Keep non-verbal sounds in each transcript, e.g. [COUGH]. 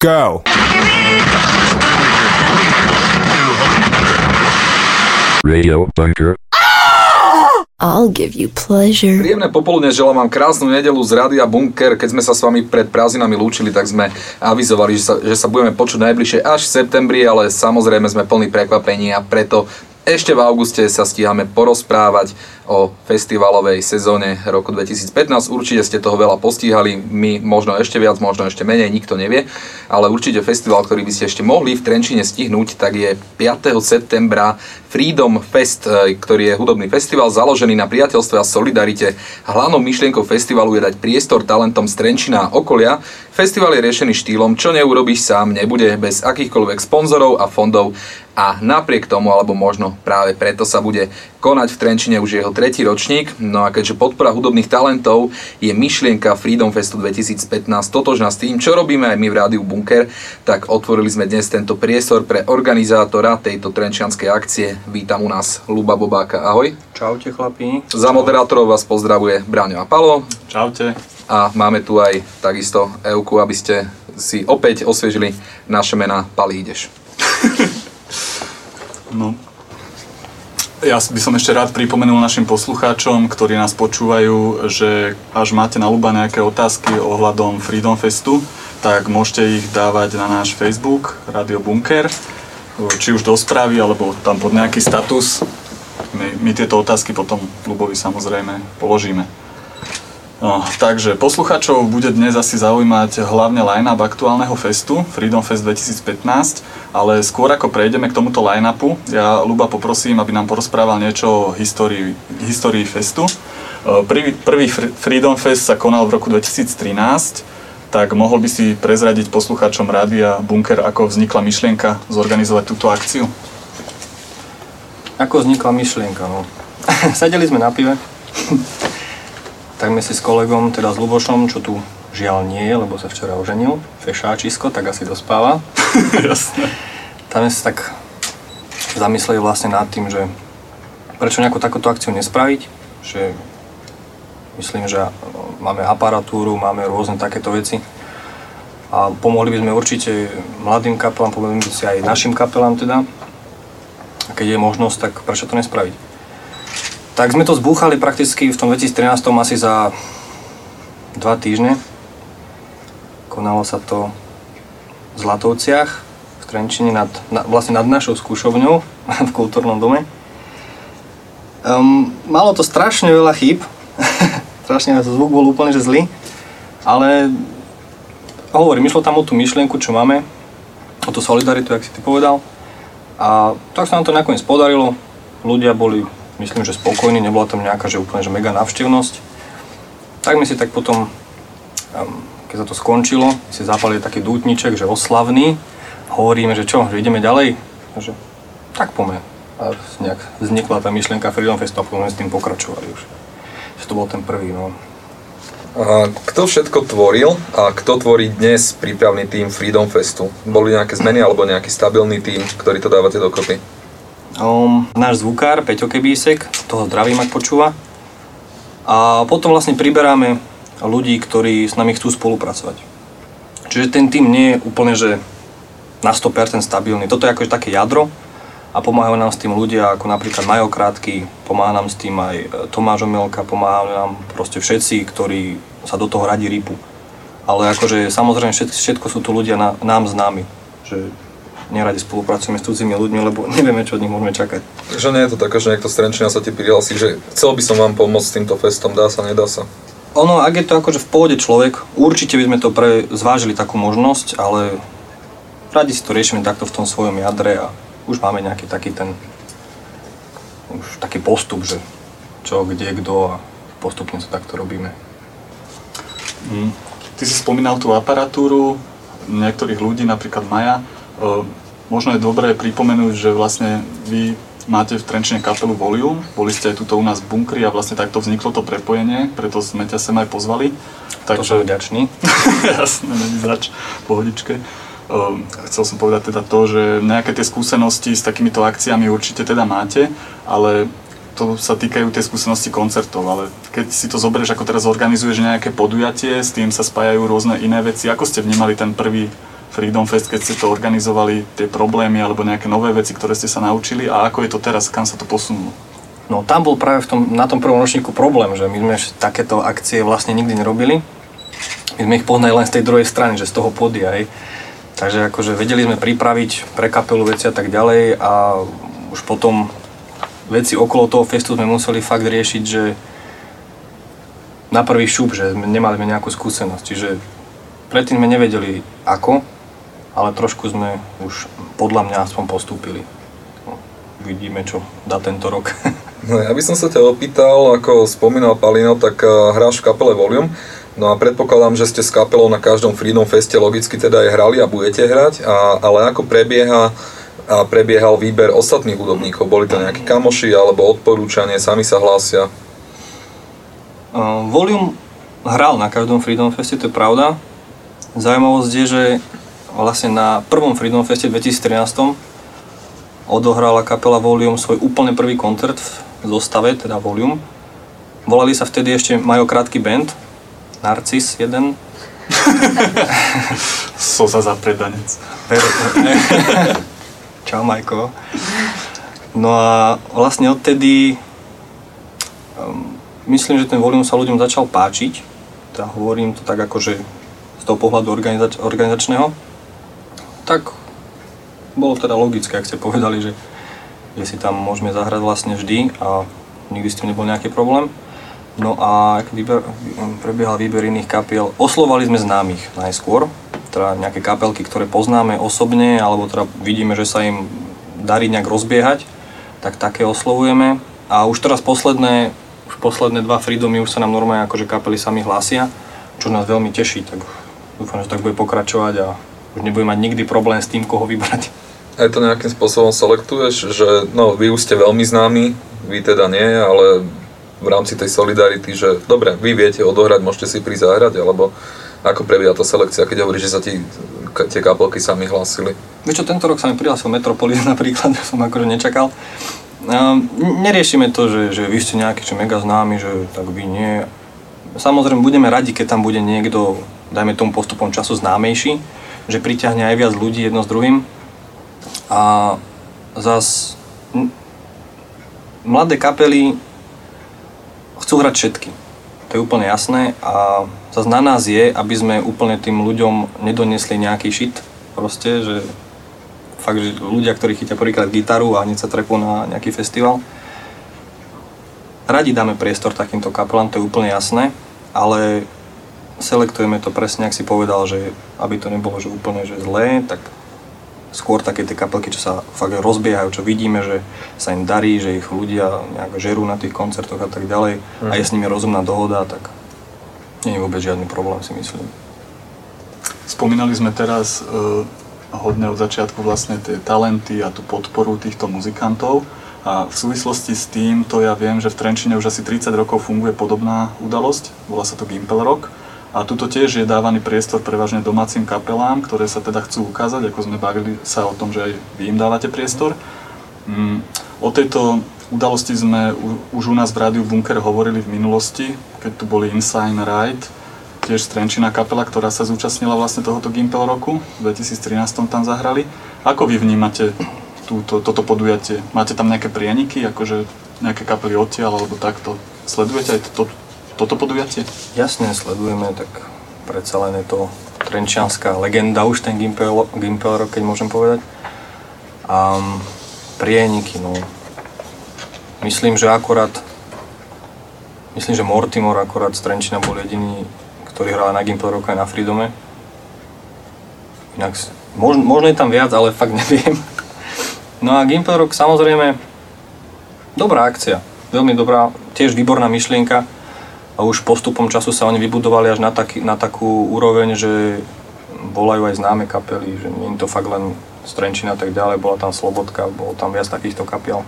Go! Radio Bunker. I'll give you pleasure. Príjemné popoludne, želám vám krásnu nedelu z Rádia Bunker. Keď sme sa s vami pred prázdninami lúčili, tak sme avizovali, že sa, že sa budeme počuť najbližšie až v septembri, ale samozrejme sme plní prekvapení a preto ešte v auguste sa stíhame porozprávať o festivalovej sezóne roku 2015. Určite ste toho veľa postíhali, my možno ešte viac, možno ešte menej, nikto nevie, ale určite festival, ktorý by ste ešte mohli v Trenčine stihnúť, tak je 5. septembra Freedom Fest, e, ktorý je hudobný festival založený na priateľstve a solidarite. Hlavnou myšlienkou festivalu je dať priestor talentom z Trenčina a okolia. Festival je riešený štýlom, čo neurobíš sám, nebude bez akýchkoľvek sponzorov a fondov a napriek tomu, alebo možno práve preto sa bude konať v Trenčine už jeho tretí ročník. No a keďže podpora hudobných talentov je myšlienka Freedom Festu 2015 totožná s tým, čo robíme aj my v Rádiu Bunker, tak otvorili sme dnes tento priestor pre organizátora tejto trenčianskej akcie. Vítam u nás Luba Bobáka. Ahoj. Čaute chlapí. Za moderátorov vás pozdravuje Braňo a Palo. Čaute. A máme tu aj takisto Euku, aby ste si opäť osviežili naše mená. Pali, ideš. [LAUGHS] no, ja by som ešte rád pripomenul našim poslucháčom, ktorí nás počúvajú, že až máte na ľuba nejaké otázky ohľadom Freedom Festu, tak môžete ich dávať na náš Facebook Radio Bunker, či už do správy, alebo tam pod nejaký status. My, my tieto otázky potom Lubovi samozrejme položíme. No, takže posluchačov bude dnes asi zaujímať hlavne line-up aktuálneho festu, Freedom Fest 2015, ale skôr ako prejdeme k tomuto line-upu, ja Luba poprosím, aby nám porozprával niečo o histórii, histórii festu. E, prvý, prvý Freedom Fest sa konal v roku 2013, tak mohol by si prezradiť posluchačom rádia Bunker, ako vznikla myšlienka zorganizovať túto akciu? Ako vznikla myšlienka? No. [LAUGHS] Sedeli sme na pive tak sme si s kolegom, teda s Lubošom, čo tu žiaľ nie je, lebo sa včera oženil, fešáčisko, tak asi dospáva. [LAUGHS] Jasne. Tam sme sa tak zamysleli vlastne nad tým, že prečo nejakú takúto akciu nespraviť, že myslím, že máme aparatúru, máme rôzne takéto veci a pomohli by sme určite mladým kapelám, pomohli by si aj našim kapelám teda. A keď je možnosť, tak prečo to nespraviť? Tak sme to zbúchali prakticky v tom 2013 asi za dva týždne. Konalo sa to v Zlatovciach, v Trenčine, nad, na, vlastne nad našou skúšovňou [LAUGHS] v kultúrnom dome. Um, malo to strašne veľa chýb, [LAUGHS] strašne zvuk bol úplne že zlý, ale hovorím, išlo tam o tú myšlienku, čo máme, o tú solidaritu, jak si ty povedal. A tak sa nám to nakoniec podarilo, ľudia boli myslím, že spokojný, nebola tam nejaká, že úplne že mega návštevnosť. Tak my si tak potom, keď sa to skončilo, si zapali taký dútniček, že oslavný, hovoríme, že čo, že ideme ďalej? Že, tak poďme. A nejak vznikla tá myšlienka Freedom Festu a potom s tým pokračovali už. Že to bol ten prvý, no. Kto všetko tvoril a kto tvorí dnes prípravný tým Freedom Festu? Boli nejaké zmeny alebo nejaký stabilný tým, ktorý to dávate dokopy? Um, náš zvukár, Peťo Kebísek, toho zdravím, ak počúva. A potom vlastne priberáme ľudí, ktorí s nami chcú spolupracovať. Čiže ten tým nie je úplne, že na 100% stabilný. Toto je akože také jadro a pomáhajú nám s tým ľudia ako napríklad Majo Krátky, pomáha nám s tým aj e, Tomáš Omelka, pomáhajú nám proste všetci, ktorí sa do toho radi rýpu. Ale akože samozrejme všetko, sú tu ľudia na, nám známi. Že neradi spolupracujeme s cudzími ľuďmi, lebo nevieme, čo od nich môžeme čakať. Takže nie je to také, že niekto z Trenčina sa ti prihlási, že chcel by som vám pomôcť s týmto festom, dá sa, nedá sa? Ono, ak je to akože v pohode človek, určite by sme to pre, zvážili takú možnosť, ale radi si to riešime takto v tom svojom jadre a už máme nejaký taký ten už taký postup, že čo, kde, kto a postupne to takto robíme. Mm. Ty si spomínal tú aparatúru niektorých ľudí, napríklad Maja. Možno je dobré pripomenúť, že vlastne vy máte v Trenčine kapelu Volium, boli ste aj tuto u nás v bunkri a vlastne takto vzniklo to prepojenie, preto sme ťa sem aj pozvali. Takže... To vďačný. [LAUGHS] Jasné, není zač, pohodičke. Uh, chcel som povedať teda to, že nejaké tie skúsenosti s takýmito akciami určite teda máte, ale to sa týkajú tie skúsenosti koncertov, ale keď si to zoberieš, ako teraz organizuješ nejaké podujatie, s tým sa spájajú rôzne iné veci, ako ste vnímali ten prvý Freedom Fest, keď ste to organizovali, tie problémy alebo nejaké nové veci, ktoré ste sa naučili a ako je to teraz, kam sa to posunulo? No tam bol práve v tom, na tom prvom ročníku problém, že my sme takéto akcie vlastne nikdy nerobili. My sme ich poznali len z tej druhej strany, že z toho podia, hej. Takže akože vedeli sme pripraviť pre kapelu veci a tak ďalej a už potom veci okolo toho festu sme museli fakt riešiť, že na prvý šup, že nemali sme nejakú skúsenosť. Čiže predtým sme nevedeli ako, ale trošku sme už podľa mňa aspoň postúpili. No, vidíme, čo dá tento rok. [LAUGHS] No ja by som sa ťa opýtal, ako spomínal Palino, tak uh, hráš v kapele Volume. No a predpokladám, že ste s kapelou na každom Freedom Feste logicky teda aj hrali a budete hrať, a, ale ako prebieha a prebiehal výber ostatných hudobníkov? Boli to nejakí kamoši alebo odporúčanie, sami sa hlásia? Uh, Volume hral na každom Freedom Feste, to je pravda. Zaujímavosť je, že vlastne na prvom Freedom Feste 2013 odohrala kapela Volume svoj úplne prvý koncert v zostave, teda Volume. Volali sa vtedy ešte Majo krátky band, Narcis jeden. [LAUGHS] Soza za predanec. [LAUGHS] Čau Majko. No a vlastne odtedy um, myslím, že ten volume sa ľuďom začal páčiť. Teda hovorím to tak akože z toho pohľadu organizač- organizačného. Tak bolo teda logické, ak ste povedali, že, že si tam môžeme zahrať vlastne vždy a nikdy s tým nebol nejaký problém. No a výber, prebiehal výber iných kapiel, oslovali sme známych najskôr, teda nejaké kapelky, ktoré poznáme osobne, alebo teda vidíme, že sa im darí nejak rozbiehať, tak také oslovujeme. A už teraz posledné, už posledné dva freedomy už sa nám normálne akože kapely sami hlásia, čo nás veľmi teší, tak dúfam, že tak bude pokračovať a už nebudeme mať nikdy problém s tým, koho vybrať. Aj to nejakým spôsobom selektuješ, že no, vy už ste veľmi známi, vy teda nie, ale v rámci tej solidarity, že dobre, vy viete odohrať, môžete si prísť zahrať, alebo ako prebieha tá selekcia, keď hovoríš, že sa ti tie kapelky sami hlásili? Vieš čo, tento rok sa mi prihlásil Metropolis [LAUGHS] napríklad, som akože nečakal. Um, neriešime to, že, že vy ste nejaký že mega známy, že tak vy nie. Samozrejme budeme radi, keď tam bude niekto, dajme tomu postupom času známejší, že priťahne aj viac ľudí jedno s druhým. A zas mladé kapely chcú hrať všetky. To je úplne jasné a zase na nás je, aby sme úplne tým ľuďom nedonesli nejaký shit, proste, že fakt, že ľudia, ktorí chytia prvýkrát gitaru a hneď sa trepú na nejaký festival. Radi dáme priestor takýmto kapelám, to je úplne jasné, ale selektujeme to presne, ak si povedal, že aby to nebolo že úplne že zlé, tak skôr také tie kapelky, čo sa fakt rozbiehajú, čo vidíme, že sa im darí, že ich ľudia nejak žerú na tých koncertoch a tak ďalej mm. a je s nimi rozumná dohoda, tak nie je vôbec žiadny problém, si myslím. Spomínali sme teraz uh, hodne od začiatku vlastne tie talenty a tú podporu týchto muzikantov a v súvislosti s tým, to ja viem, že v Trenčine už asi 30 rokov funguje podobná udalosť, volá sa to Gimpel Rock a tuto tiež je dávaný priestor prevažne domácim kapelám, ktoré sa teda chcú ukázať, ako sme bavili sa o tom, že aj vy im dávate priestor. Mm, o tejto udalosti sme už u nás v rádiu Bunker hovorili v minulosti, keď tu boli Inside Ride, tiež Strenčina kapela, ktorá sa zúčastnila vlastne tohoto Gimpel roku, v 2013 tam zahrali. Ako vy vnímate túto, toto podujatie? Máte tam nejaké prieniky, akože nejaké kapely odtiaľ alebo takto? Sledujete aj to, toto podujatie? Jasne, sledujeme, tak predsa len je to trenčianská legenda už ten Gimpel, Gimpel keď môžem povedať. A prieniky, no. Myslím, že akorát Myslím, že Mortimer akorát z Trenčina bol jediný, ktorý hral na Gimpel Rock aj na Freedome. Inak, možno, možno je tam viac, ale fakt [LAUGHS] neviem. No a Gimpel Rock samozrejme, dobrá akcia, veľmi dobrá, tiež výborná myšlienka a už postupom času sa oni vybudovali až na, taký, na takú úroveň, že volajú aj známe kapely, že nie je to fakt len Strenčina a tak ďalej, bola tam Slobodka, bolo tam viac takýchto kapiel.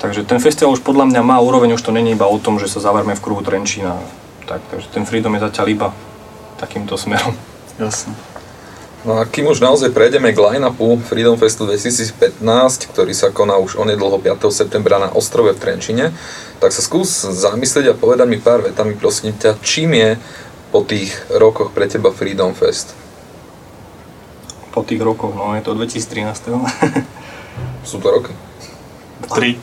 Takže ten festival už podľa mňa má úroveň, už to není iba o tom, že sa zaverme v kruhu Trenčína. Tak, takže ten Freedom je zatiaľ iba takýmto smerom. Jasne. No a kým už naozaj prejdeme k line-upu Freedom Festu 2015, ktorý sa koná už onedlho 5. septembra na ostrove v Trenčine, tak sa skús zamyslieť a povedať mi pár vetami, prosím ťa, čím je po tých rokoch pre teba Freedom Fest? po tých rokoch, no je to 2013. [LAUGHS] Sú to roky. 3.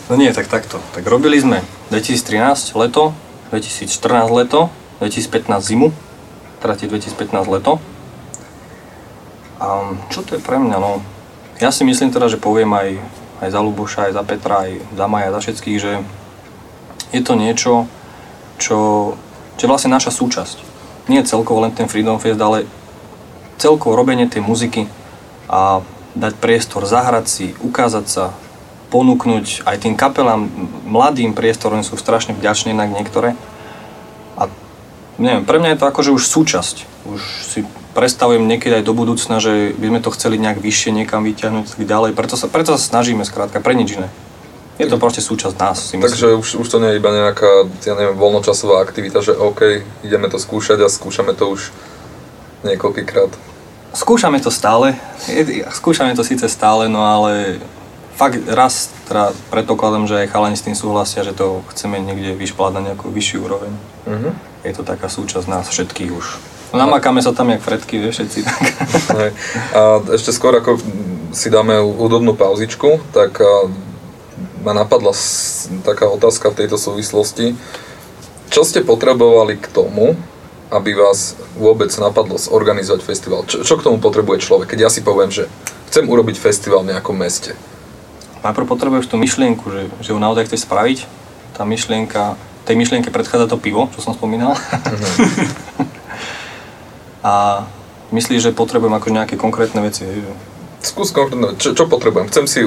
[LAUGHS] No nie, tak takto. Tak robili sme 2013 leto, 2014 leto, 2015 zimu, teda tie 2015 leto. A čo to je pre mňa, no? Ja si myslím teda, že poviem aj, aj za Luboša, aj za Petra, aj za Maja, za všetkých, že je to niečo, čo, čo je vlastne naša súčasť. Nie celkovo len ten Freedom Fest, ale celkovo robenie tej muziky a dať priestor, zahrať si, ukázať sa, ponúknuť aj tým kapelám, mladým priestor, oni sú strašne vďační inak niektoré. A neviem, pre mňa je to akože už súčasť. Už si predstavujem niekedy aj do budúcna, že by sme to chceli nejak vyššie niekam vyťahnuť tak ďalej. Preto sa, preto sa snažíme skrátka, pre nič iné. Je to proste súčasť nás, si myslím. Takže už, už to nie je iba nejaká, ja neviem, voľnočasová aktivita, že OK, ideme to skúšať a skúšame to už niekoľkýkrát. Skúšame to stále, skúšame to síce stále, no ale fakt raz teda predpokladám, že aj chalani s tým súhlasia, že to chceme niekde vyšplať na nejakú vyššiu úroveň. Mhm. Je to taká súčasť nás všetkých už. Namakáme sa tam jak fredky, vieš, všetci. Tak. [LAUGHS] A ešte skôr ako si dáme hudobnú pauzičku, tak ma napadla taká otázka v tejto súvislosti. Čo ste potrebovali k tomu, aby vás vôbec napadlo zorganizovať festival? Čo, čo k tomu potrebuje človek? Keď ja si poviem, že chcem urobiť festival v nejakom meste. Najprv potrebuješ tú myšlienku, že, že ju naozaj chceš spraviť. Tá myšlienka, tej myšlienke predchádza to pivo, čo som spomínal. [LAUGHS] A myslíš, že potrebujem akože nejaké konkrétne veci, hej, že Skús konkrétne, čo, čo potrebujem? Chcem si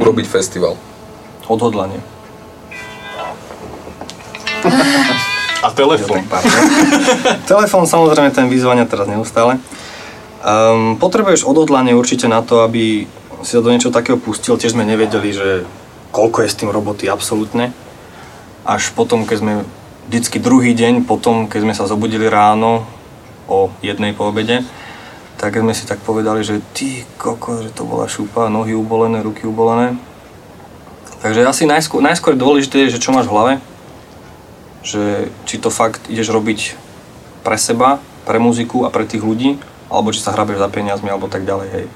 urobiť festival. odhodlanie. A telefón. [LAUGHS] Telefón samozrejme ten vyzvania teraz neustále. Um, potrebuješ odhodlanie určite na to, aby si sa do niečo takého pustil. Tiež sme nevedeli, že koľko je s tým roboty absolútne. Až potom, keď sme vždycky druhý deň, potom, keď sme sa zobudili ráno o jednej po obede, tak sme si tak povedali, že ty koko, že to bola šupa, nohy ubolené, ruky ubolené. Takže asi najskôr, najskôr dôležité je, že čo máš v hlave, že či to fakt ideš robiť pre seba, pre muziku a pre tých ľudí, alebo či sa hrabeš za peniazmi, alebo tak ďalej, hej.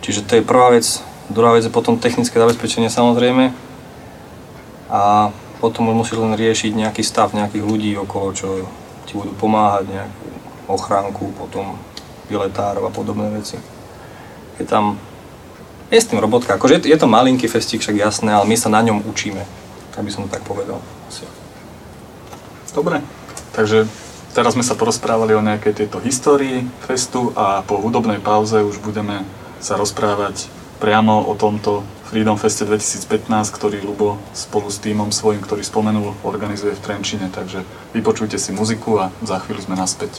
Čiže to je prvá vec. Druhá vec je potom technické zabezpečenie samozrejme. A potom už musíš len riešiť nejaký stav nejakých ľudí okolo, čo ti budú pomáhať, nejakú ochránku, potom biletárov a podobné veci. Je tam, je s tým robotka. Akože je, je to malinký festík, však jasné, ale my sa na ňom učíme. Tak by som to tak povedal. Asi. Dobre. Takže teraz sme sa porozprávali o nejakej tejto histórii festu a po hudobnej pauze už budeme sa rozprávať priamo o tomto Freedom Feste 2015, ktorý Lubo spolu s týmom svojím, ktorý spomenul, organizuje v Trenčine. Takže vypočujte si muziku a za chvíľu sme naspäť.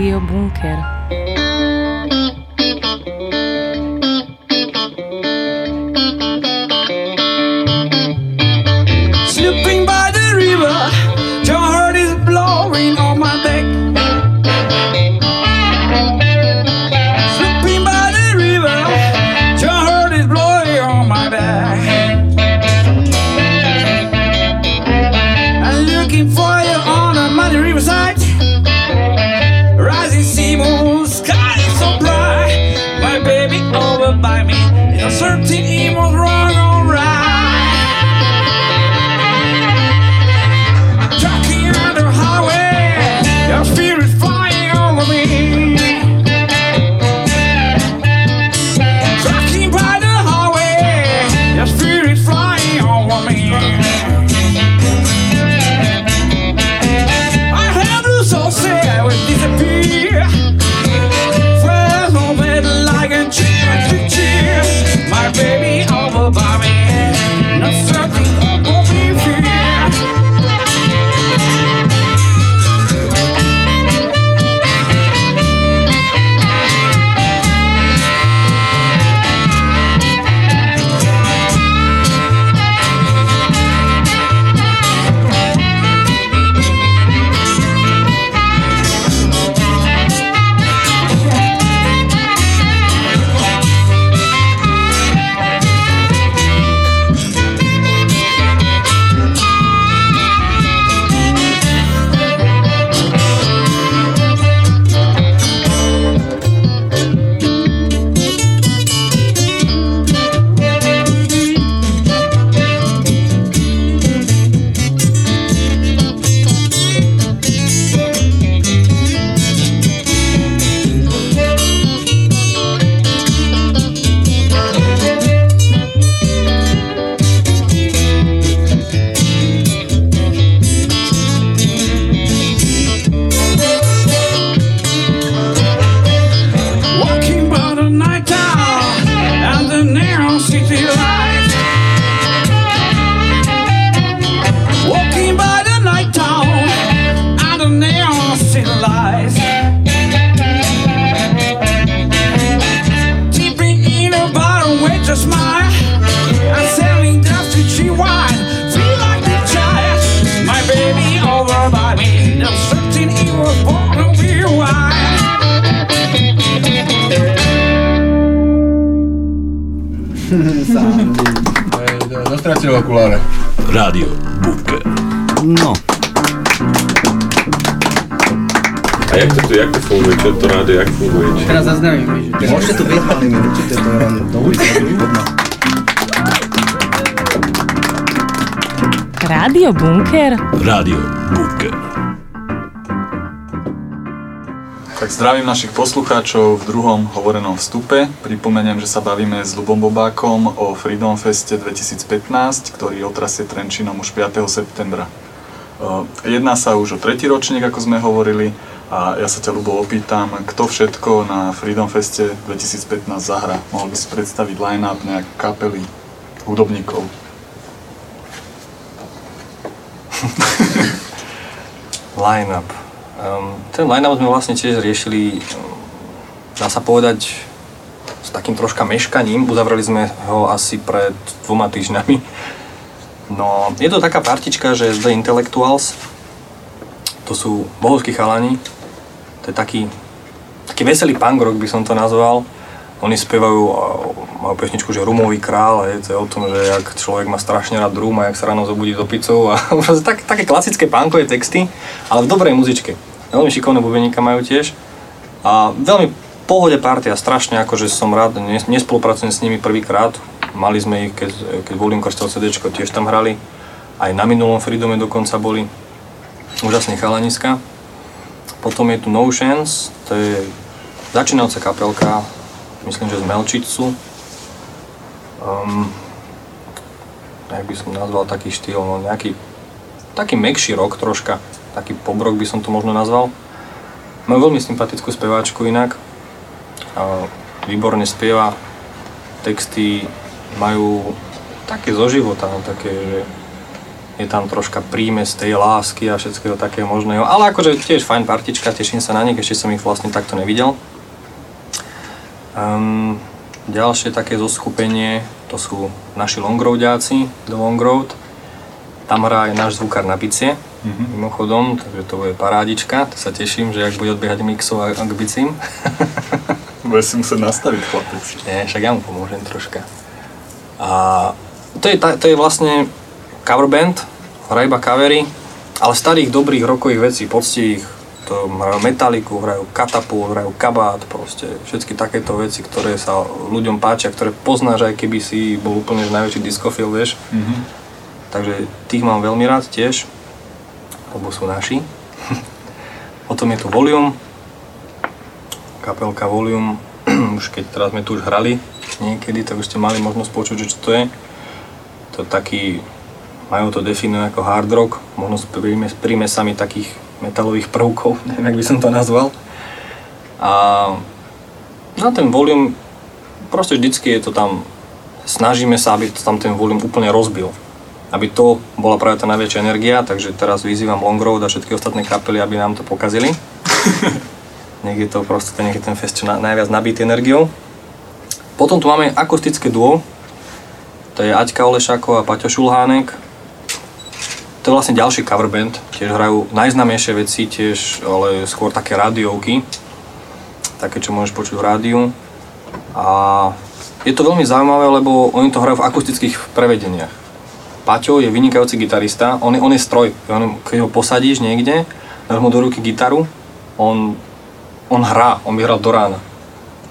Rádio Bunker. Stratil okuláre? Rádio Bunker. No, A jak to, tu, jak to funguje? Čo to rádio, jak funguje? Či- Teraz zaznamím, že. Môžete to viesť malými, určite to je do ulice. Rádio Bunker? Rádio Bunker. Tak zdravím našich poslucháčov v druhom hovorenom vstupe. Pripomeniem, že sa bavíme s Lubom Bobákom o Freedom Feste 2015, ktorý otrasie Trenčinom už 5. septembra. Uh, Jedná sa už o tretí ročník, ako sme hovorili, a ja sa ťa, Lubo, opýtam, kto všetko na Freedom Feste 2015 zahra. Mohol by si predstaviť line-up nejaké kapely, hudobníkov. [LAUGHS] Line-up. Um, ten line-up sme vlastne tiež riešili, um, dá sa povedať, s takým troška meškaním. Uzavreli sme ho asi pred dvoma týždňami. No, je to taká partička, že The Intellectuals, to sú bohovskí chalani, to je taký, taký veselý punk rock by som to nazval. Oni spievajú, majú pesničku, že Rumový král, hej, to je o tom, že jak človek má strašne rád rum a jak sa ráno zobudí do picou a [LAUGHS] proste tak, také klasické punkové texty, ale v dobrej muzičke. Veľmi šikovné bubeníka majú tiež a veľmi pohode partia, strašne akože som rád, nes- nespolupracujem s nimi prvýkrát, mali sme ich, keď, keď Volume Krstel CD tiež tam hrali, aj na minulom Freedome dokonca boli, úžasný chalaniska. Potom je tu Notions, to je začínajúca kapelka, myslím, že z Melčicu. Um, jak by som nazval taký štýl, no nejaký taký mekší rock troška, taký pop rock by som to možno nazval. Majú veľmi sympatickú speváčku inak, výborne spieva, texty majú také zo života, no, také, že je tam troška prímes tej lásky a všetkého takého možného. Ale akože tiež fajn partička, teším sa na nich, ešte som ich vlastne takto nevidel. Um, ďalšie také zoskupenie, to sú naši longroadiaci, The Longroad. Tam hrá aj náš zvukár na bicie, mm-hmm. mimochodom, takže to bude parádička, to sa teším, že ak bude odbiehať mixov a k bicím. [LAUGHS] Bude si musieť nastaviť chlapec. Nie, však ja mu pomôžem troška. A to je, to je vlastne cover band, hrajú iba covery, ale starých dobrých rokových vecí, poctivých. To hrajú Metaliku, hrajú Katapult, hrajú Kabát, proste všetky takéto veci, ktoré sa ľuďom páčia, ktoré poznáš aj keby si bol úplne najväčší diskofil, vieš. Mhm. Takže tých mám veľmi rád tiež, lebo sú naši. Potom je tu Volume, kapelka Volume, [CLEARS THROAT] už keď teraz sme tu už hrali niekedy, tak už ste mali možnosť počuť, že čo to je. To taký, majú to definujú ako hard rock, možno s prímes- prímesami takých metalových prvkov, [LAUGHS] neviem, jak by som to nazval. A na ten volume, proste vždycky je to tam, snažíme sa, aby to tam ten volume úplne rozbil. Aby to bola práve tá najväčšia energia, takže teraz vyzývam Long Road a všetky ostatné kapely, aby nám to pokazili. [LAUGHS] nech je to proste, nech je ten fest čo na, najviac nabitý energiou. Potom tu máme akustické duo, to je Aťka Olešáková a Paťo Šulhánek. To je vlastne ďalší cover band, tiež hrajú najznámejšie veci, tiež, ale skôr také rádiovky, také, čo môžeš počuť v rádiu. A je to veľmi zaujímavé, lebo oni to hrajú v akustických prevedeniach. Paťo je vynikajúci gitarista, on on je stroj, on, keď ho posadíš niekde, dáš mu do ruky gitaru, on, on hrá, on by hral do rána.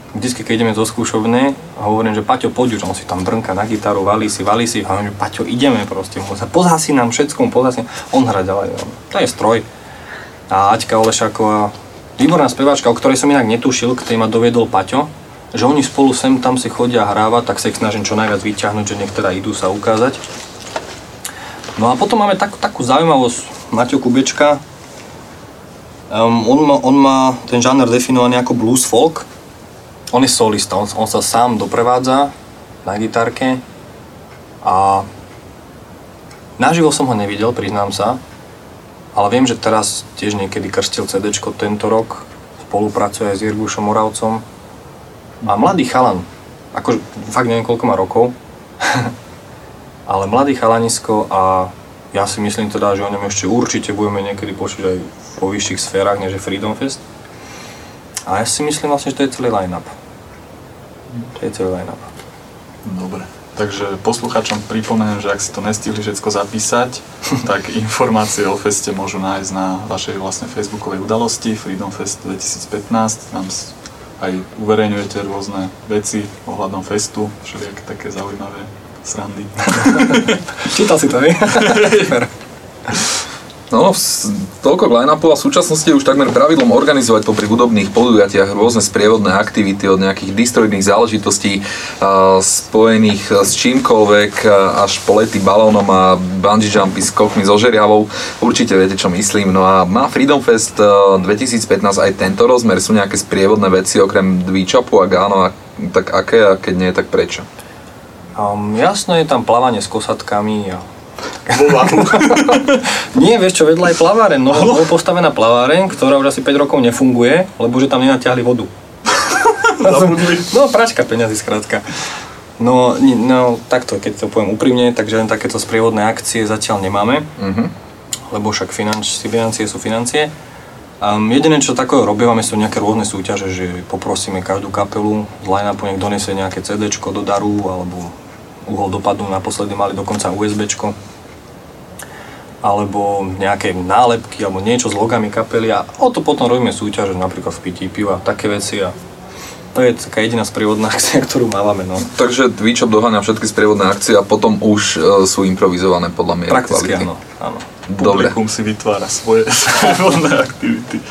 Vždycky, keď ideme zo skúšovne hovorím, že Paťo, poď už, on si tam brnka na gitaru, valí si, valí si, a hovorím, že Paťo, ideme proste, pozhasí nám všetko, pozhasí, on hrá ďalej, on, to je stroj. A Aťka Olešáková, výborná speváčka, o ktorej som inak netušil, ktorý ma doviedol Paťo, že oni spolu sem tam si chodia hrávať, tak sa ich snažím čo najviac vyťahnuť, že nech teda idú sa ukázať. No a potom máme tak, takú zaujímavosť Maťo Kubečka. Um, on, má, on má ten žáner definovaný ako blues folk. On je solista, on, on sa sám doprevádza na gitarke. A naživo som ho nevidel, priznám sa, ale viem, že teraz tiež niekedy krstil CD tento rok, spolupracuje s Jirgušom Moravcom. A mladý chalan, akože fakt neviem koľko má rokov, [LAUGHS] ale mladý chalanisko a ja si myslím teda, že o ňom ešte určite budeme niekedy počuť aj vo vyšších sférach, než je Freedom Fest. A ja si myslím vlastne, že to je celý line-up. To je celý line-up. Dobre. Takže poslucháčom pripomeniem, že ak si to nestihli všetko zapísať, [LAUGHS] tak informácie o feste môžu nájsť na vašej vlastne facebookovej udalosti Freedom Fest 2015. Tam aj uverejňujete rôzne veci ohľadom festu, všelijaké také zaujímavé srandy. [LAUGHS] Čítal si to, hej? [LAUGHS] No, toľko k line-upu a v súčasnosti je už takmer pravidlom organizovať popri hudobných podujatiach rôzne sprievodné aktivity od nejakých distrojných záležitostí spojených s čímkoľvek až po lety balónom a bungee jumpy s kokmi so žeriavou. Určite viete, čo myslím. No a má Freedom Fest a, 2015 aj tento rozmer? Sú nejaké sprievodné veci okrem dvíčapu a áno, a, tak aké a keď nie, tak prečo? Um, jasno je tam plávanie s kosatkami a [LAUGHS] Nie, vieš čo, vedľa je plaváren, no bol postavená plaváren, ktorá už asi 5 rokov nefunguje, lebo že tam nenatiahli vodu. [LAUGHS] no, pračka peňazí skrátka. No, no, takto, keď to poviem úprimne, takže len takéto sprievodné akcie zatiaľ nemáme, Mhm. lebo však finanč, financie sú financie. Um, jediné, čo takého robívame, sú nejaké rôzne súťaže, že poprosíme každú kapelu z line-upu, nech donesie nejaké CD do daru, alebo uhol dopadu, naposledy mali dokonca USBčko alebo nejaké nálepky alebo niečo s logami kapely a o to potom robíme súťaže, napríklad v pití piva, také veci a to je taká jediná sprievodná [LAUGHS] akcia, ktorú mávame, no. Takže Twitchup doháňa všetky sprievodné akcie a potom už e, sú improvizované podľa miery Prakticky kvality. áno, áno. Dobre. Publikum si vytvára svoje [LAUGHS] voľné aktivity.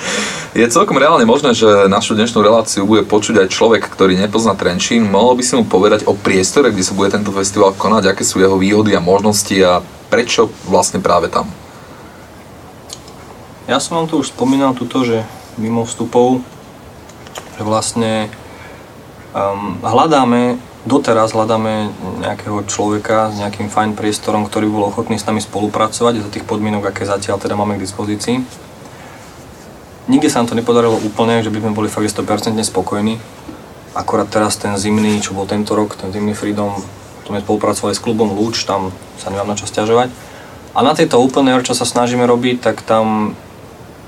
Je celkom reálne možné, že našu dnešnú reláciu bude počuť aj človek, ktorý nepozná Trenčín. Mohol by si mu povedať o priestore, kde sa bude tento festival konať, aké sú jeho výhody a možnosti a prečo vlastne práve tam? Ja som vám tu už spomínal tuto, že mimo vstupov, že vlastne um, hľadáme, doteraz hľadáme nejakého človeka s nejakým fajn priestorom, ktorý bol ochotný s nami spolupracovať za tých podmienok, aké zatiaľ teda máme k dispozícii. Nikde sa nám to nepodarilo úplne, že by sme boli fakt 100% spokojní. Akorát teraz ten zimný, čo bol tento rok, ten zimný Freedom, to sme spolupracovali s klubom Lúč, tam sa nemám na čo stiažovať. A na tejto air, čo sa snažíme robiť, tak tam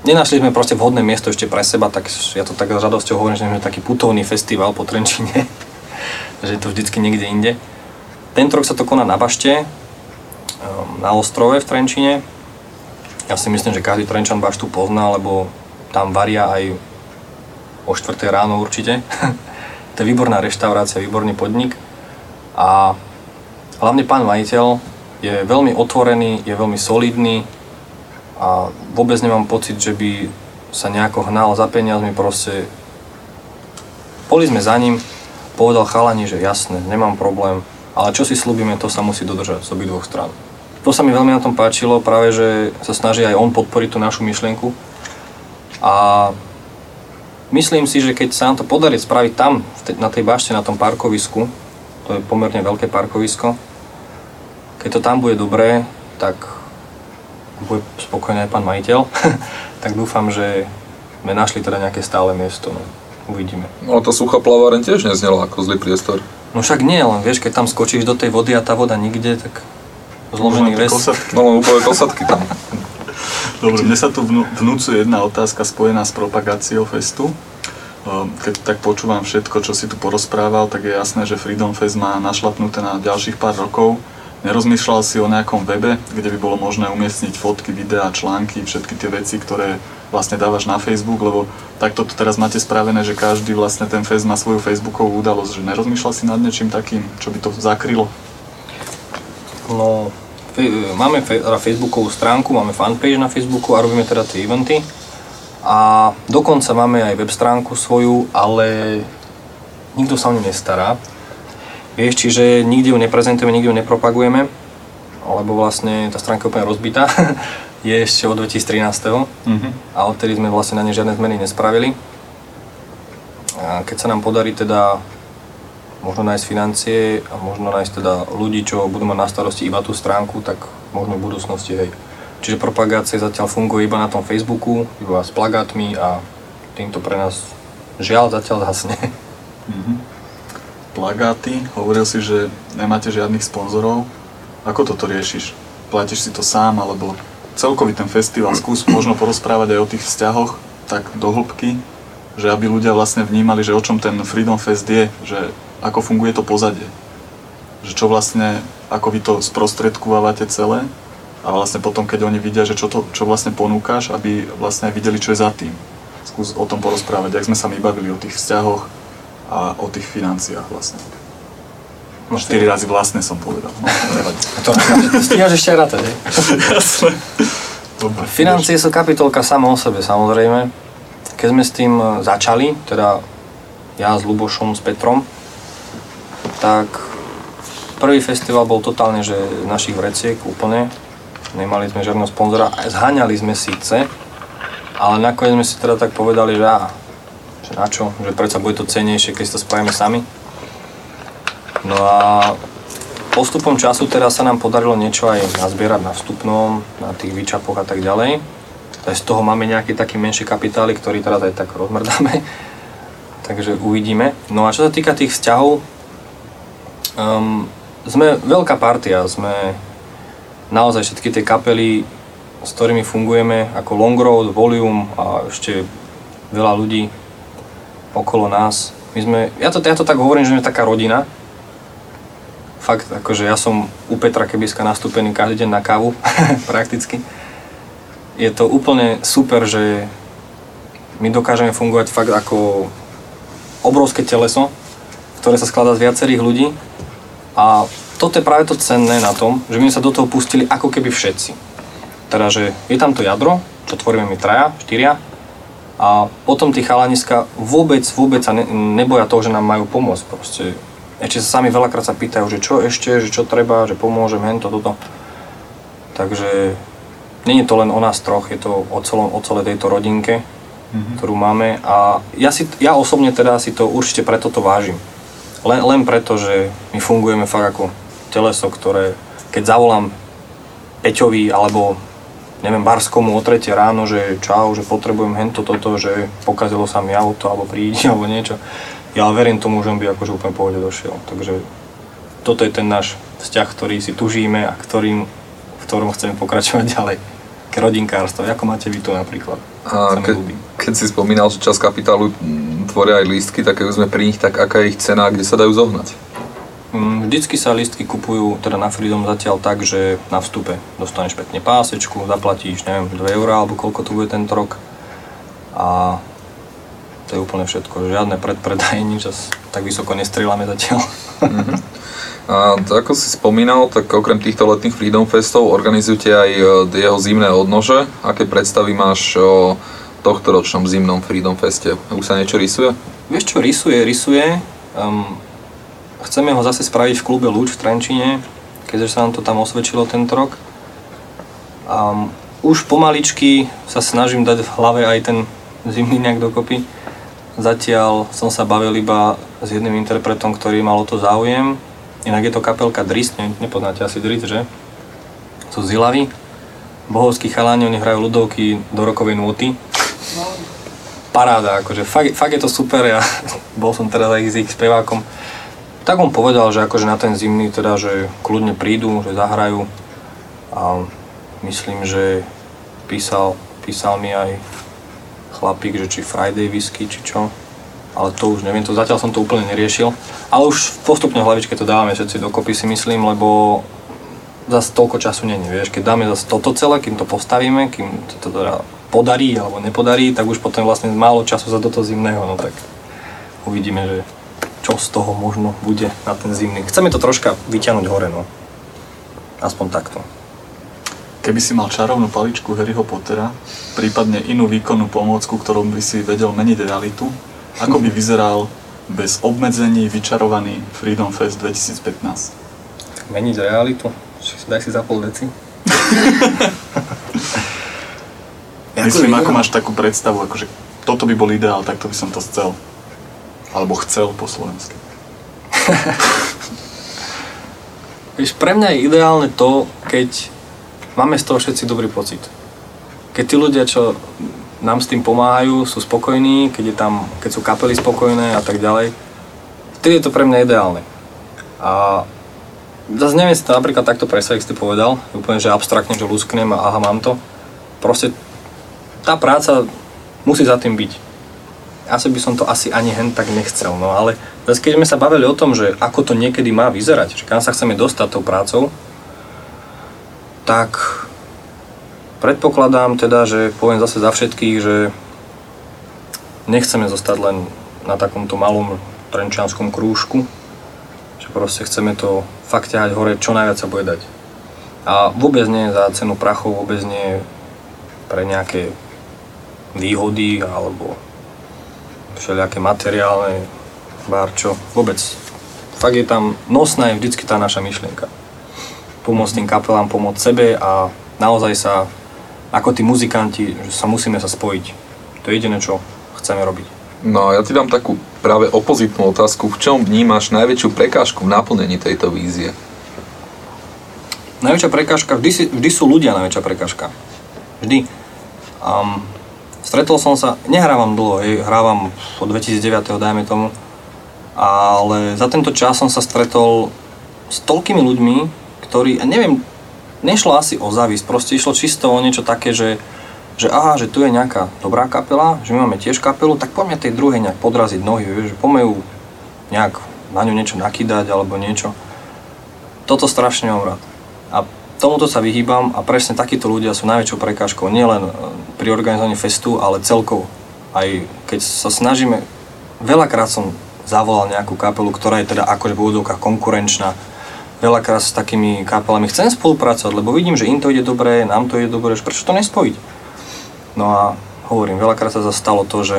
nenašli sme proste vhodné miesto ešte pre seba, tak ja to tak s radosťou hovorím, že sme taký putovný festival po Trenčine, [LAUGHS] že je to vždycky niekde inde. Tento rok sa to koná na Bašte, um, na ostrove v Trenčine. Ja si myslím, že každý Trenčan Baštu pozná, lebo tam varia aj o 4 ráno určite. [LAUGHS] to je výborná reštaurácia, výborný podnik. A hlavne pán majiteľ je veľmi otvorený, je veľmi solidný a vôbec nemám pocit, že by sa nejako hnal za peniazmi, proste boli sme za ním, povedal chalani, že jasné, nemám problém, ale čo si slúbime, to sa musí dodržať z obidvoch strán. To sa mi veľmi na tom páčilo, práve že sa snaží aj on podporiť tú našu myšlienku. A myslím si, že keď sa nám to podarí spraviť tam, na tej bašte, na tom parkovisku, to je pomerne veľké parkovisko, keď to tam bude dobré, tak bude spokojný aj pán majiteľ, [LAUGHS] tak dúfam, že sme našli teda nejaké stále miesto. No. Uvidíme. No tá suchá plaváren tiež neznela ako zlý priestor. No však nie, len vieš, keď tam skočíš do tej vody a tá voda nikde, tak zlomený kosatky. No len úplne kosatky tam. Dobre, mne sa tu vnú- vnúcuje jedna otázka spojená s propagáciou festu. Ehm, Keď tak počúvam všetko, čo si tu porozprával, tak je jasné, že Freedom Fest má našlapnuté na ďalších pár rokov. Nerozmýšľal si o nejakom webe, kde by bolo možné umiestniť fotky, videá, články, všetky tie veci, ktoré vlastne dávaš na Facebook, lebo takto to teraz máte spravené, že každý vlastne ten fest má svoju facebookovú udalosť, že nerozmýšľal si nad niečím takým, čo by to zakrylo? No, máme teda Facebookovú stránku, máme fanpage na Facebooku a robíme teda tie eventy. A dokonca máme aj web stránku svoju, ale nikto sa o ňu nestará. Vieš, čiže nikde ju neprezentujeme, nikde ju nepropagujeme, lebo vlastne tá stránka je úplne rozbitá. [LAUGHS] je ešte od 2013. Mhm. a odtedy sme vlastne na nej žiadne zmeny nespravili. A keď sa nám podarí teda možno nájsť financie a možno nájsť teda ľudí, čo budú mať na starosti iba tú stránku, tak možno v budúcnosti, hej. Čiže propagácia zatiaľ funguje iba na tom Facebooku, iba s plagátmi a týmto pre nás žiaľ zatiaľ zhasne. plagáty, hovoril si, že nemáte žiadnych sponzorov. Ako toto riešiš? Platíš si to sám, alebo celkový ten festival, skús možno porozprávať aj o tých vzťahoch, tak do hĺbky, že aby ľudia vlastne vnímali, že o čom ten Freedom Fest je, že ako funguje to pozadie. že čo vlastne, ako vy to sprostredkúvate celé a vlastne potom, keď oni vidia, že čo, to, čo vlastne ponúkaš, aby vlastne aj videli, čo je za tým. Skús o tom porozprávať, ak sme sa my bavili o tých vzťahoch a o tých financiách vlastne. No, 4 razy vlastne som povedal. No. To, stíhaš ešte aj rátať, hej? Jasné. Dobre. Financie sú kapitolka sama o sebe, samozrejme. Keď sme s tým e, začali, teda ja s Lubošom, s Petrom, tak prvý festival bol totálne, že našich vreciek úplne. Nemali sme žiadneho sponzora. Zháňali sme síce, ale nakoniec sme si teda tak povedali, že, á, že na čo, že predsa bude to cenejšie, keď si to spravíme sami. No a postupom času teraz sa nám podarilo niečo aj nazbierať na vstupnom, na tých výčapoch a tak ďalej. Tak z toho máme nejaký taký menší kapitály, ktorý teraz aj tak rozmrdáme. [LAUGHS] Takže uvidíme. No a čo sa týka tých vzťahov, um, sme veľká partia, sme naozaj všetky tie kapely, s ktorými fungujeme, ako Long Road, Volume a ešte veľa ľudí okolo nás. My sme, ja to, ja to tak hovorím, že sme taká rodina, fakt, akože ja som u Petra Kebiska nastúpený každý deň na kávu, [LAUGHS] prakticky. Je to úplne super, že my dokážeme fungovať fakt ako obrovské teleso, ktoré sa skladá z viacerých ľudí a toto je práve to cenné na tom, že my sa do toho pustili ako keby všetci. Teda, že je tam to jadro, čo tvoríme my traja, štyria, a potom tí chalaniska vôbec, vôbec sa ne, neboja toho, že nám majú pomôcť. Proste ešte sa sami veľakrát sa pýtajú, že čo ešte, že čo treba, že pomôžem, hento, toto. Takže není to len o nás troch, je to o, celom, o celej tejto rodinke, mm-hmm. ktorú máme a ja, si, ja osobne teda si to určite preto to vážim. Len, len preto, že my fungujeme fakt ako teleso, ktoré keď zavolám Peťovi alebo neviem, Barskomu o 3 ráno, že čau, že potrebujem hento toto, že pokazilo sa mi auto alebo prídi [LAUGHS] alebo niečo, ja verím tomu, že on by akože úplne pohode došiel. Takže toto je ten náš vzťah, ktorý si tužíme a ktorým, v ktorom chceme pokračovať ďalej. K rodinkárstvo. Ako máte vy to napríklad? A ke, keď si spomínal, že čas kapitálu tvoria aj lístky, tak keď sme pri nich, tak aká je ich cena a kde sa dajú zohnať? Mm, vždycky sa lístky kupujú teda na Freedom zatiaľ tak, že na vstupe dostaneš pekne pásečku, zaplatíš, neviem, 2 eurá alebo koľko to bude tento rok a to je úplne všetko. Žiadne predpredaje, [LAUGHS] nič tak vysoko nestrieľame zatiaľ. Mm-hmm. A ako si spomínal, tak okrem týchto letných Freedom Festov organizujete aj e, jeho zimné odnože. Aké predstavy máš o tohto ročnom zimnom Freedom Feste? Už sa niečo rysuje? Vieš čo, rysuje, rysuje. Um, chceme ho zase spraviť v klube Lúč v Trenčine, keďže sa nám to tam osvedčilo tento rok. Um, už pomaličky sa snažím dať v hlave aj ten zimný nejak dokopy Zatiaľ som sa bavil iba s jedným interpretom, ktorý mal o to záujem. Inak je to kapelka Drist, ne, nepoznáte asi Drist, že? Sú z Ilavy. Bohovskí chaláni, oni hrajú ľudovky do rokovej nôty. Paráda, akože fakt, fakt je to super, ja [LAUGHS] bol som teraz aj s ich spevákom. Tak on povedal, že akože na ten zimný teda, že kľudne prídu, že zahrajú. A myslím, že písal, písal mi aj chlapík, že či Friday whisky, či čo. Ale to už neviem, to zatiaľ som to úplne neriešil. Ale už postupne v hlavičke to dávame všetci dokopy si myslím, lebo zase toľko času není, vieš. Keď dáme zase toto celé, kým to postavíme, kým to teda podarí alebo nepodarí, tak už potom vlastne málo času za do toho zimného, no tak uvidíme, že čo z toho možno bude na ten zimný. Chceme to troška vyťahnuť hore, no. Aspoň takto. Keby si mal čarovnú paličku Harryho Pottera, prípadne inú výkonnú pomôcku, ktorou by si vedel meniť realitu, ako by vyzeral bez obmedzení vyčarovaný Freedom Fest 2015? Meniť realitu? Daj si za pol deci. [LAUGHS] Myslím, ako máš takú predstavu, akože toto by bol ideál, takto by som to chcel. Alebo chcel po slovensky. [LAUGHS] Víš, pre mňa je ideálne to, keď máme z toho všetci dobrý pocit. Keď tí ľudia, čo nám s tým pomáhajú, sú spokojní, keď, je tam, keď sú kapely spokojné a tak ďalej, vtedy je to pre mňa ideálne. A zase neviem si to napríklad takto presvedčiť, si povedal, úplne, že abstraktne, že lusknem a aha, mám to. Proste tá práca musí za tým byť. asi by som to asi ani hen tak nechcel, no ale zase keď sme sa bavili o tom, že ako to niekedy má vyzerať, že kam sa chceme dostať tou prácou, tak predpokladám teda, že poviem zase za všetkých, že nechceme zostať len na takomto malom trenčianskom krúžku, že proste chceme to fakt ťahať hore, čo najviac sa bude dať. A vôbec nie za cenu prachov, vôbec nie pre nejaké výhody alebo všelijaké materiálne, bárčo, vôbec. Fakt je tam, nosná je vždycky tá naša myšlienka. Pomôcť tým kapelám, pomôcť sebe a naozaj sa, ako tí muzikanti, že sa musíme sa spojiť. To je jediné, čo chceme robiť. No ja ti dám takú práve opozitnú otázku. V čom vnímaš najväčšiu prekážku v naplnení tejto vízie? Najväčšia prekážka, vždy, si, vždy sú ľudia najväčšia prekážka. Vždy. Um, stretol som sa, nehrávam dlho, hrávam od 2009. dajme tomu, ale za tento čas som sa stretol s toľkými ľuďmi, ktorí, ja neviem, nešlo asi o závisť, proste išlo čisto o niečo také, že, že aha, že tu je nejaká dobrá kapela, že my máme tiež kapelu, tak poďme tej druhej nejak podraziť nohy, vieš, že poďme ju nejak na ňu niečo nakýdať alebo niečo. Toto strašne mám. A tomuto sa vyhýbam a presne takíto ľudia sú najväčšou prekážkou, nielen e, pri organizovaní festu, ale celkovo. Aj keď sa snažíme, veľakrát som zavolal nejakú kapelu, ktorá je teda akože v úvodovkách konkurenčná, veľakrát s takými kapelami chcem spolupracovať, lebo vidím, že im to ide dobre, nám to ide dobre, prečo to nespojiť? No a hovorím, veľakrát sa zastalo to, že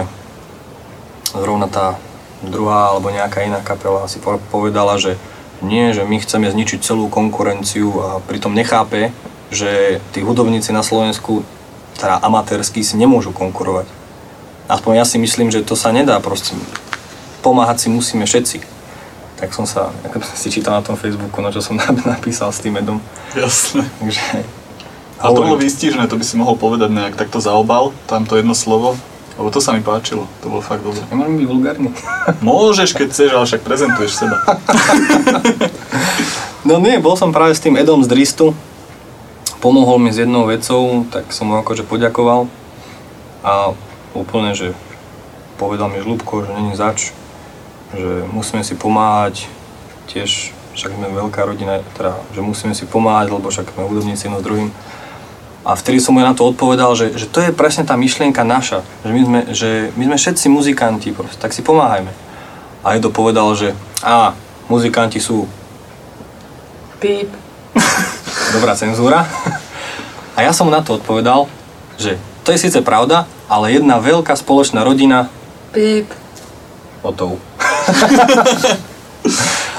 zrovna tá druhá alebo nejaká iná kapela si povedala, že nie, že my chceme zničiť celú konkurenciu a pritom nechápe, že tí hudobníci na Slovensku, teda amatérsky, si nemôžu konkurovať. Aspoň ja si myslím, že to sa nedá proste. Pomáhať si musíme všetci. Tak som sa, ako [LAUGHS] si čítal na tom Facebooku, na čo som [LAUGHS] napísal s tým Edom. Jasné. Takže, A to bolo výstižné, to by si mohol povedať nejak takto zaobal, tamto jedno slovo, lebo to sa mi páčilo, to bolo fakt dobré. Nemôžem byť vulgárny. [LAUGHS] Môžeš, keď chceš, ale však prezentuješ seba. [LAUGHS] No nie, bol som práve s tým Edom z Dristu. Pomohol mi s jednou vecou, tak som mu akože poďakoval. A úplne, že povedal mi žlúbko, že není zač, že musíme si pomáhať, tiež však sme veľká rodina, teda, že musíme si pomáhať, lebo však sme hudobníci jedno s druhým. A vtedy som mu na to odpovedal, že, že to je presne tá myšlienka naša, že my sme, že my sme všetci muzikanti, proste, tak si pomáhajme. A Edo povedal, že a muzikanti sú Píp. [LAUGHS] dobrá cenzúra. A ja som na to odpovedal, že to je síce pravda, ale jedna veľká spoločná rodina Píp. Otov. [LAUGHS]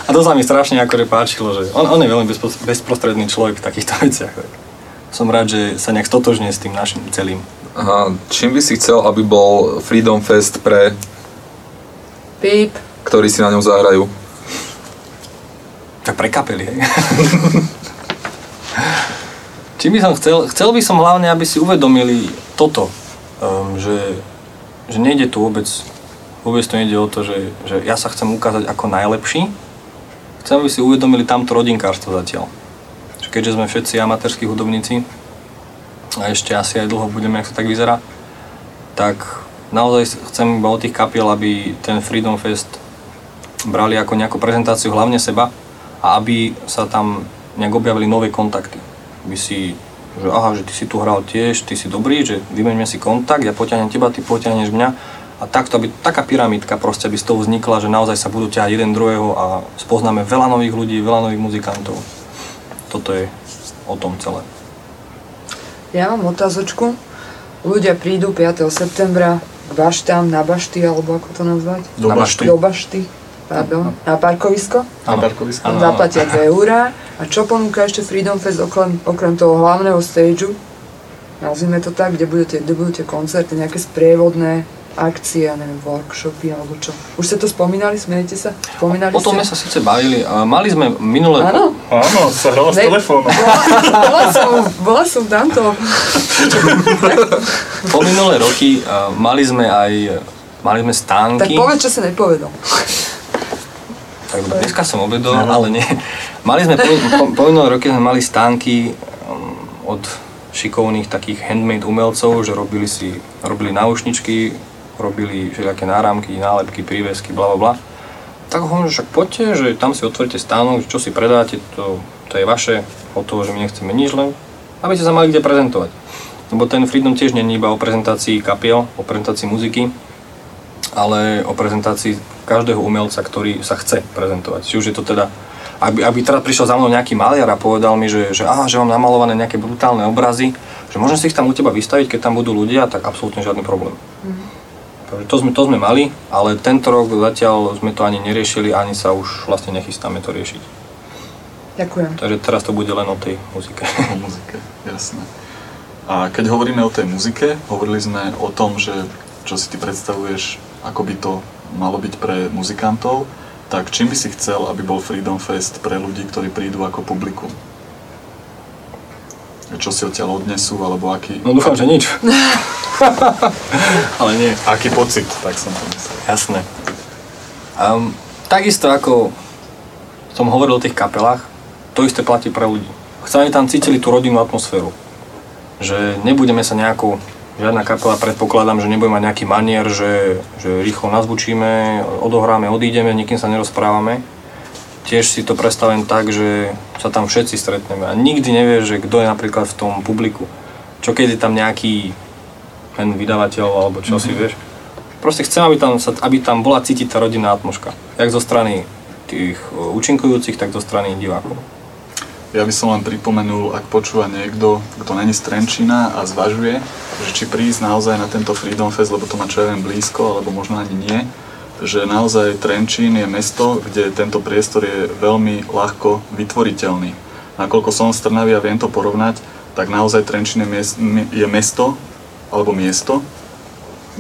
A to sa mi strašne akože páčilo, že on, on je veľmi bezprostredný človek v takýchto veciach. Som rád, že sa nejak stotožne s tým našim celým. Aha, čím by si chcel, aby bol Freedom Fest pre, Píp. ktorí si na ňom zahrajú? Tak pre kapely, hej. [LAUGHS] Čím by som chcel? Chcel by som hlavne, aby si uvedomili toto, um, že, že nejde tu vôbec, vôbec to nejde o to, že, že ja sa chcem ukázať ako najlepší. Chcem, aby si uvedomili tamto rodinkárstvo zatiaľ. Že keďže sme všetci amatérskí hudobníci, a ešte asi aj dlho budeme, ak to tak vyzerá, tak naozaj chcem iba od tých kapiel, aby ten Freedom Fest brali ako nejakú prezentáciu hlavne seba a aby sa tam nejak objavili nové kontakty. Aby si, že aha, že ty si tu hral tiež, ty si dobrý, že vymeňme si kontakt, ja potiahnem teba, ty potiahneš mňa a takto, aby taká pyramidka proste, aby z toho vznikla, že naozaj sa budú ťahať jeden druhého a spoznáme veľa nových ľudí, veľa nových muzikantov. Toto je o tom celé. Ja mám otázočku. Ľudia prídu 5. septembra k baštám, na bašty, alebo ako to nazvať? Do Na bašty. Do bašty. Pardon. Na parkovisko. Na parkovisku. Áno, áno. Zaplatia 2 eurá. A čo ponúka ešte Freedom Fest okrem, okrem toho hlavného stageu? Nazvime to tak, kde budete, kde budete koncerty, nejaké sprievodné akcie, ja neviem, workshopy alebo čo. Už ste to spomínali, smiejete sa? Spomínali O tom sme sa síce bavili, a mali sme minulé... Áno, Áno, sa hrala s telefónom. [LAUGHS] bola som, bola som tamto. Po minulé roky a mali sme aj mali sme Tak stánky. povedz, čo si nepovedal. Tak dneska som obedol, ale nie. Mali sme, po, po, po minulé roky sme mali stánky um, od šikovných takých handmade umelcov, že robili si, robili náušničky robili všelijaké náramky, nálepky, prívesky, bla bla bla. Tak hovorím, že však poďte, že tam si otvoríte stánok, čo si predáte, to, to je vaše, hotovo, že my nechceme nič, len aby ste sa mali kde prezentovať. Lebo ten Freedom tiež není iba o prezentácii kapiel, o prezentácii muziky, ale o prezentácii každého umelca, ktorý sa chce prezentovať. Či už je to teda, ak by, ak by teraz prišiel za mnou nejaký maliar a povedal mi, že, že, aha, že mám namalované nejaké brutálne obrazy, že môžem si ich tam u teba vystaviť, keď tam budú ľudia, tak absolútne žiadny problém. Takže to sme, to sme mali, ale tento rok zatiaľ sme to ani neriešili, ani sa už vlastne nechystáme to riešiť. Ďakujem. Takže teraz to bude len o tej muzike. O muzike, jasné. A keď hovoríme o tej muzike, hovorili sme o tom, že čo si ty predstavuješ, ako by to malo byť pre muzikantov, tak čím by si chcel, aby bol Freedom Fest pre ľudí, ktorí prídu ako publikum? Čo si odtiaľ odnesú, alebo aký... No dúfam, že nič. [LAUGHS] Ale nie. Aký pocit, tak som to myslel. Jasné. Um, takisto ako som hovoril o tých kapelách, to isté platí pre ľudí. Chcem, aby tam cítili tú rodinnú atmosféru. Že nebudeme sa nejako, žiadna kapela predpokladám, že nebudeme mať nejaký manier, že, že rýchlo nazvučíme, odohráme, odídeme, nikým sa nerozprávame. Tiež si to predstavujem tak, že sa tam všetci stretneme a nikdy nevieš, že kto je napríklad v tom publiku. Čo keď je tam nejaký ten vydavateľ alebo čo si vieš. Proste chcem, aby tam, sa, aby tam bola cítiť tá rodinná atmosféra. Jak zo strany tých e, účinkujúcich, tak zo strany divákov. Ja by som len pripomenul, ak počúva niekto, kto není z Trenčína a zvažuje, že či prísť naozaj na tento Freedom Fest, lebo to má čo ja viem blízko, alebo možno ani nie, že naozaj Trenčín je mesto, kde tento priestor je veľmi ľahko vytvoriteľný. Nakoľko som z Trnavy a viem to porovnať, tak naozaj Trenčín je, miest, je mesto, alebo miesto,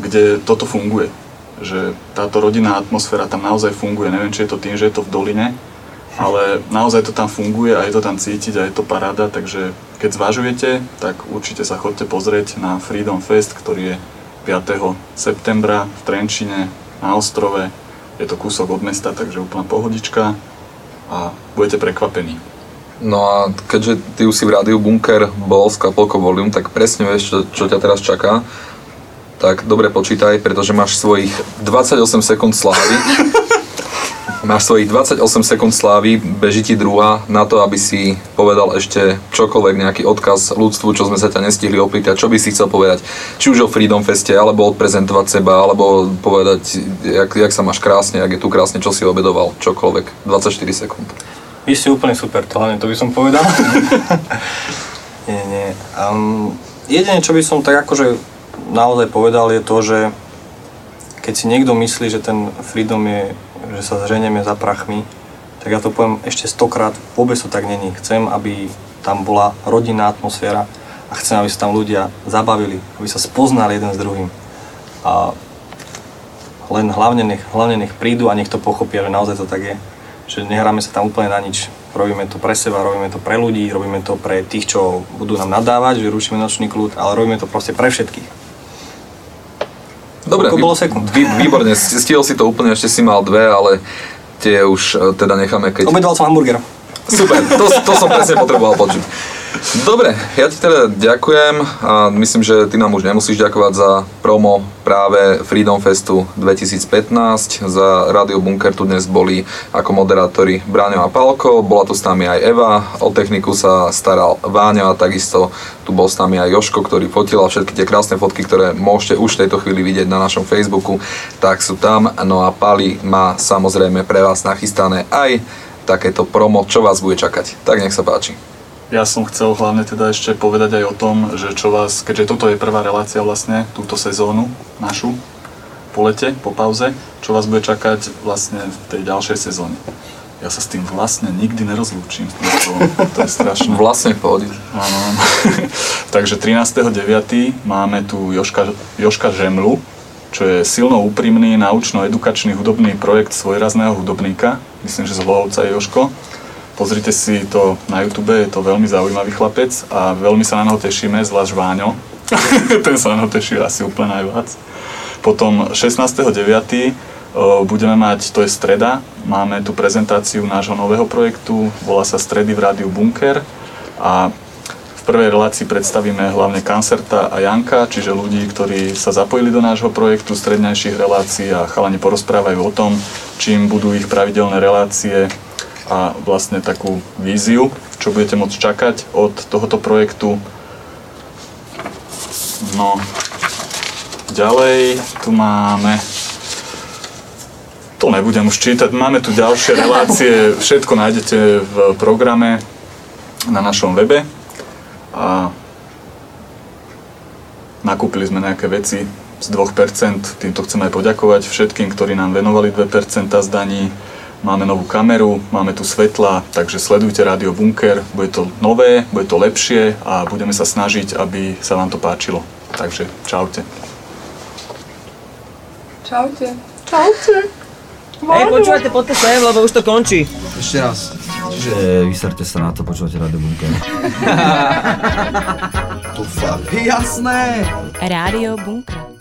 kde toto funguje. Že táto rodinná atmosféra tam naozaj funguje. Neviem, či je to tým, že je to v doline, ale naozaj to tam funguje a je to tam cítiť a je to paráda, takže keď zvažujete, tak určite sa chodte pozrieť na Freedom Fest, ktorý je 5. septembra v Trenčine na ostrove. Je to kúsok od mesta, takže úplná pohodička a budete prekvapení. No a keďže ty už si v rádiu Bunker bol s kapelkou Volume, tak presne vieš, čo, čo ťa teraz čaká. Tak dobre počítaj, pretože máš svojich 28 sekúnd slávy. [LAUGHS] máš svojich 28 sekúnd slávy, beží ti druhá na to, aby si povedal ešte čokoľvek, nejaký odkaz ľudstvu, čo sme sa ťa nestihli opýtať, čo by si chcel povedať, či už o Freedom Feste, alebo odprezentovať seba, alebo povedať, jak, jak sa máš krásne, jak je tu krásne, čo si obedoval, čokoľvek. 24 sekúnd. Vy ste úplne super, to hlavne to by som povedal. [LAUGHS] nie, nie. Um, jediné, čo by som tak akože naozaj povedal je to, že keď si niekto myslí, že ten freedom je, že sa zženieme za prachmi, tak ja to poviem ešte stokrát, vôbec to tak není. Chcem, aby tam bola rodinná atmosféra a chcem, aby sa tam ľudia zabavili, aby sa spoznali jeden s druhým. A len hlavne nech, hlavne nech prídu a nech to pochopia, že naozaj to tak je. Že nehráme sa tam úplne na nič. Robíme to pre seba, robíme to pre ľudí, robíme to pre tých, čo budú nám nadávať, že rušíme nočný kľud, ale robíme to proste pre všetkých. Dobre, Koľko bolo sekúnd? Vý, výborne, stihol si to úplne, ešte si mal dve, ale tie už e, teda necháme, keď... Obedval som hamburger. Super, to, to som presne potreboval počuť. [LAUGHS] Dobre, ja ti teda ďakujem a myslím, že ty nám už nemusíš ďakovať za promo práve Freedom Festu 2015. Za Radio Bunker tu dnes boli ako moderátori Bráňo a Palko, bola tu s nami aj Eva, o techniku sa staral Váňo a takisto tu bol s nami aj Joško, ktorý fotil a všetky tie krásne fotky, ktoré môžete už v tejto chvíli vidieť na našom Facebooku, tak sú tam. No a Pali má samozrejme pre vás nachystané aj takéto promo, čo vás bude čakať. Tak nech sa páči. Ja som chcel hlavne teda ešte povedať aj o tom, že čo vás, keďže toto je prvá relácia vlastne, túto sezónu našu, po lete, po pauze, čo vás bude čakať vlastne v tej ďalšej sezóne. Ja sa s tým vlastne nikdy nerozlúčim. To je strašné. [LAUGHS] Vlastne pohodi. Áno. [LAUGHS] Takže 13.9. máme tu Joška, Joška Žemlu, čo je silno úprimný, naučno-edukačný hudobný projekt svojrazného hudobníka. Myslím, že z Hlovca je Joško. Pozrite si to na YouTube, je to veľmi zaujímavý chlapec a veľmi sa na neho tešíme, zvlášť Váňo. [LAUGHS] Ten sa na neho teší asi úplne najviac. Potom 16.9. budeme mať, to je streda, máme tu prezentáciu nášho nového projektu, volá sa Stredy v rádiu Bunker a v prvej relácii predstavíme hlavne Kancerta a Janka, čiže ľudí, ktorí sa zapojili do nášho projektu strednejších relácií a chalani porozprávajú o tom, čím budú ich pravidelné relácie a vlastne takú víziu, čo budete môcť čakať od tohoto projektu. No, ďalej tu máme to nebudem už čítať, máme tu ďalšie [LAUGHS] relácie, všetko nájdete v programe na našom webe a nakúpili sme nejaké veci z 2%, týmto chcem aj poďakovať všetkým, ktorí nám venovali 2% z daní. Máme novú kameru, máme tu svetla, takže sledujte Rádio Bunker, bude to nové, bude to lepšie a budeme sa snažiť, aby sa vám to páčilo. Takže čaute. Čaute. Čaute. Hej, počúvajte, poďte sem, lebo už to končí. Ešte raz. Čiže vyserte sa na to, počúvate Rádio Bunker. [LAUGHS] To fakt. Jasné. Rádio Bunker.